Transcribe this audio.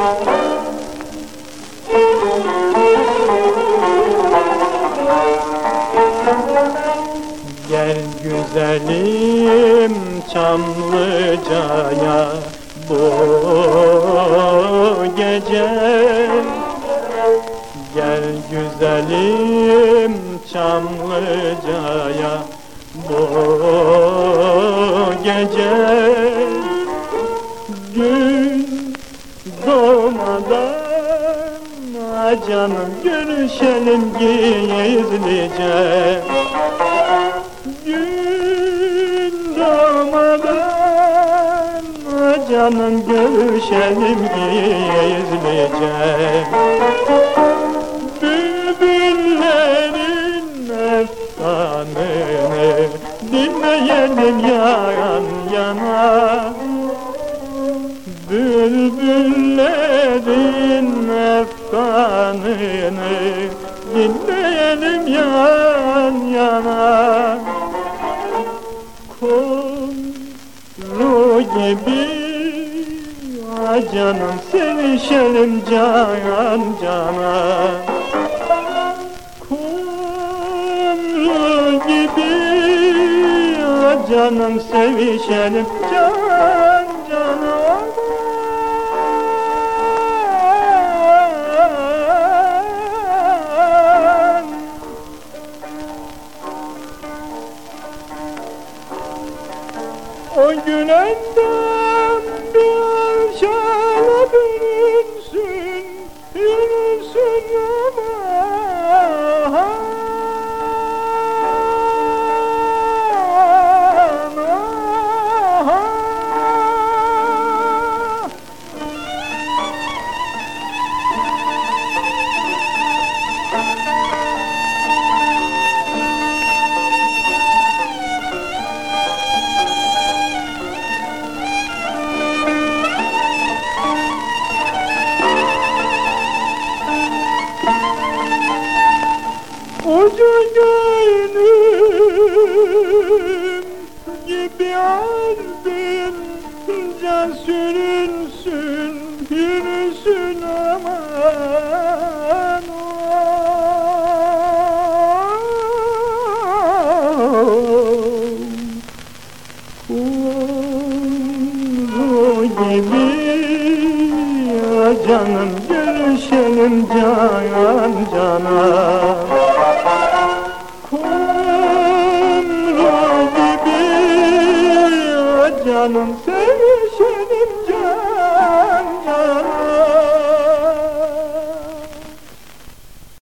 Gel güzelim Çamlıca'ya bu gece. Gel güzelim Çamlıca'ya bu gece. Gün doğmadan ah canım görüşelim gizlice Gün doğmadan canım görüşelim gizlice Bülbüllerin efsanını dinleyelim yan yana. Bülbüllerin Gibi ah canım sevişelim can cana. Kumru gibi ah canım sevişelim can O gün önden gönlüm gibi ardın Can sürünsün, yürüsün aman Kumru gibi ya canım görüşelim can cana canım sevişelim